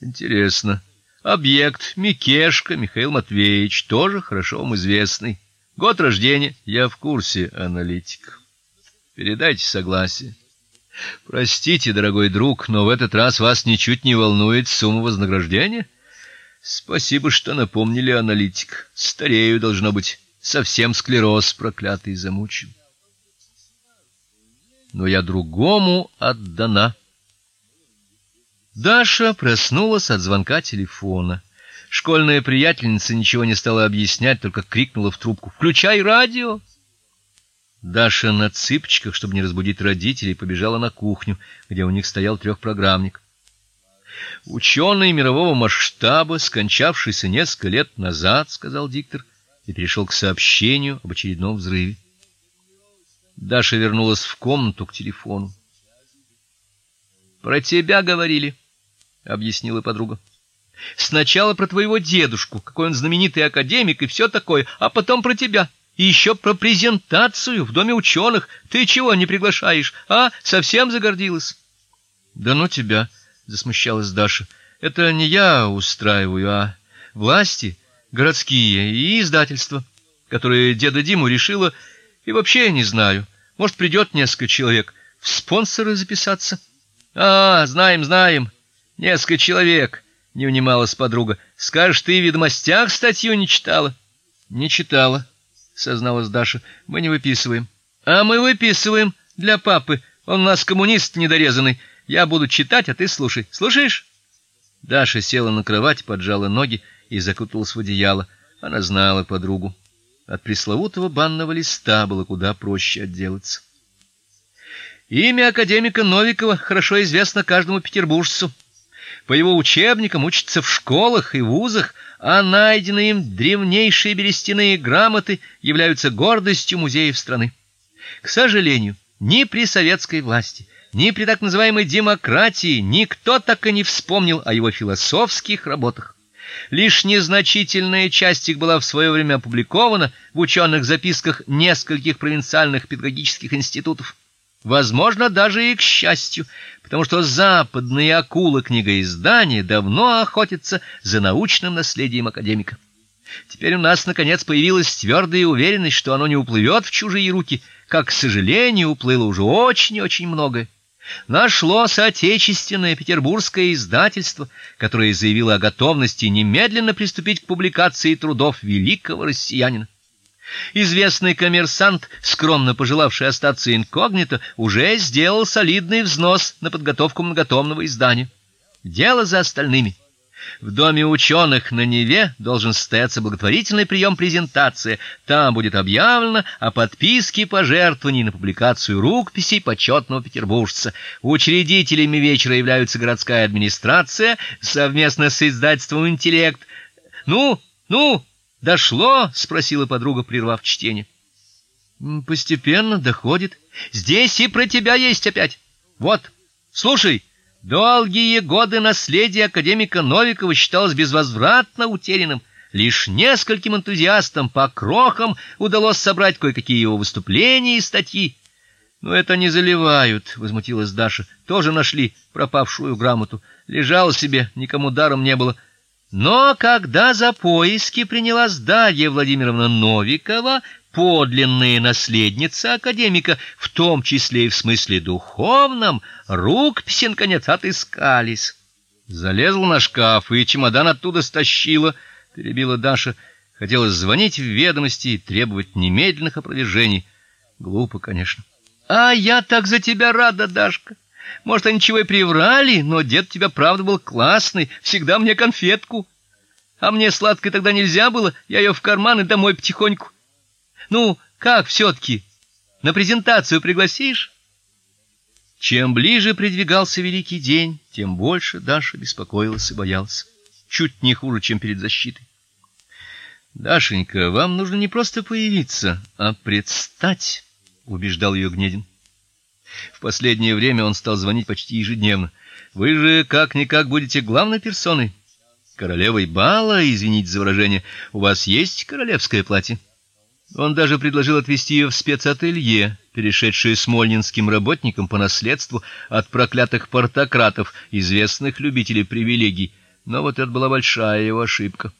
Интересно. Объект Микешка Михаил Матвеевич, тоже хорошо вам известный. Год рождения я в курсе, аналитик. Передайте согласие. Простите, дорогой друг, но в этот раз вас ничуть не волнует сумма вознаграждения? Спасибо, что напомнили, аналитик. Старею должно быть, совсем склероз проклятый замучил. Но я другому отдана. Даша проснулась от звонка телефона. Школьная приятельница ничего не стала объяснять, только крикнула в трубку: "Включай радио!" Даша на цыпочках, чтобы не разбудить родителей, побежала на кухню, где у них стоял трехпрограммник. Ученый мирового масштаба, скончавшийся несколько лет назад, сказал диктор и перешел к сообщению об очередном взрыве. Даша вернулась в комнату к телефону. Про тебя говорили, объяснила подруга. Сначала про твоего дедушку, какой он знаменитый академик и все такое, а потом про тебя. И еще про презентацию в доме ученых. Ты чего не приглашаешь? А, совсем загордилась. Да ну тебя, засмущалась Даша. Это не я устраиваю, а власти городские и издательства, которые деда Диму решила, и вообще не знаю. Может, придет несколько человек в спонсоры записаться. А, знаем, знаем. Несколько человек, не унималась подруга. Скажешь, ты в ведомостях статью не читала? Не читала, созналась Даша. Мы не выписываем. А мы выписываем для папы. Он у нас коммунист недорезанный. Я буду читать, а ты слушай. Слушаешь? Даша села на кровать, поджала ноги и закуталась в одеяло. Она знала подругу. От пресловутого банного листа было куда проще отделаться. Имя академика Новикова хорошо известно каждому петербуржцу. По его учебникам учатся в школах и вузах, а найденные им древнейшие берестяные грамоты являются гордостью музеев страны. К сожалению, ни при советской власти, ни при так называемой демократии никто так и не вспомнил о его философских работах. Лишь незначительная часть их была в свое время опубликована в ученых записках нескольких провинциальных педагогических институтов. Возможно, даже и к счастью, потому что западные акулы книгоиздания давно охотятся за научным наследием академика. Теперь у нас наконец появилась твердая уверенность, что оно не уплывет в чужие руки, как, к сожалению, уплыло уже очень-очень многое. Нашлось отечественное петербургское издательство, которое заявило о готовности немедленно приступить к публикации трудов великого россиянина. Известный коммерсант, скромно пожелавший остаться инкогнито, уже сделал солидный взнос на подготовку многотомного издания. Дело за остальными. В доме ученых на Неве должен состояться благотворительный прием презентации. Там будет объявлено о подписке пожертвований на публикацию рукописей почетного петербуржца. Учредителями вечера являются городская администрация совместно с издательством Интеллект. Ну, ну, Дошло, спросила подруга, прервав чтение. Постепенно доходит. Здесь и про тебя есть опять. Вот. Слушай, долгие годы наследие академика Новикова считалось безвозвратно утерянным. Лишь нескольким энтузиастам по крохам удалось собрать кое-какие его выступления и статьи. Но это не заливают, возмутилась Даша. Тоже нашли пропавшую грамоту. Лежала себе, никому даром не было. Но когда за поиски принялась Дарья Владимировна Новикова, подлинная наследница академика, в том числе и в смысле духовном, рукописи наконец отыскались. Залезла на шкаф и чемодан оттуда стащила, перебила Даша. Хотела звонить в ведомости и требовать немедленных опровержений. Глупо, конечно. А я так за тебя рада, Дашка. Может, они чего и приврали, но дед у тебя правда был классный, всегда мне конфетку. А мне сладкой тогда нельзя было, я ее в карман и домой потихоньку. Ну, как все таки На презентацию пригласишь? Чем ближе придвигался великий день, тем больше Даша беспокоилась и боялась, чуть не хуже, чем перед защитой. Дашенька, вам нужно не просто появиться, а предстать, убеждал ее Гнедин. В последнее время он стал звонить почти ежедневно. Вы же как никак будете главной персоной, королевой бала, извините за выражение. У вас есть королевское платье? Он даже предложил отвезти ее в спецателье, перешедшее смольнинским работникам по наследству от проклятых портократов, известных любителей привилегий, Но вот это была большая его ошибка.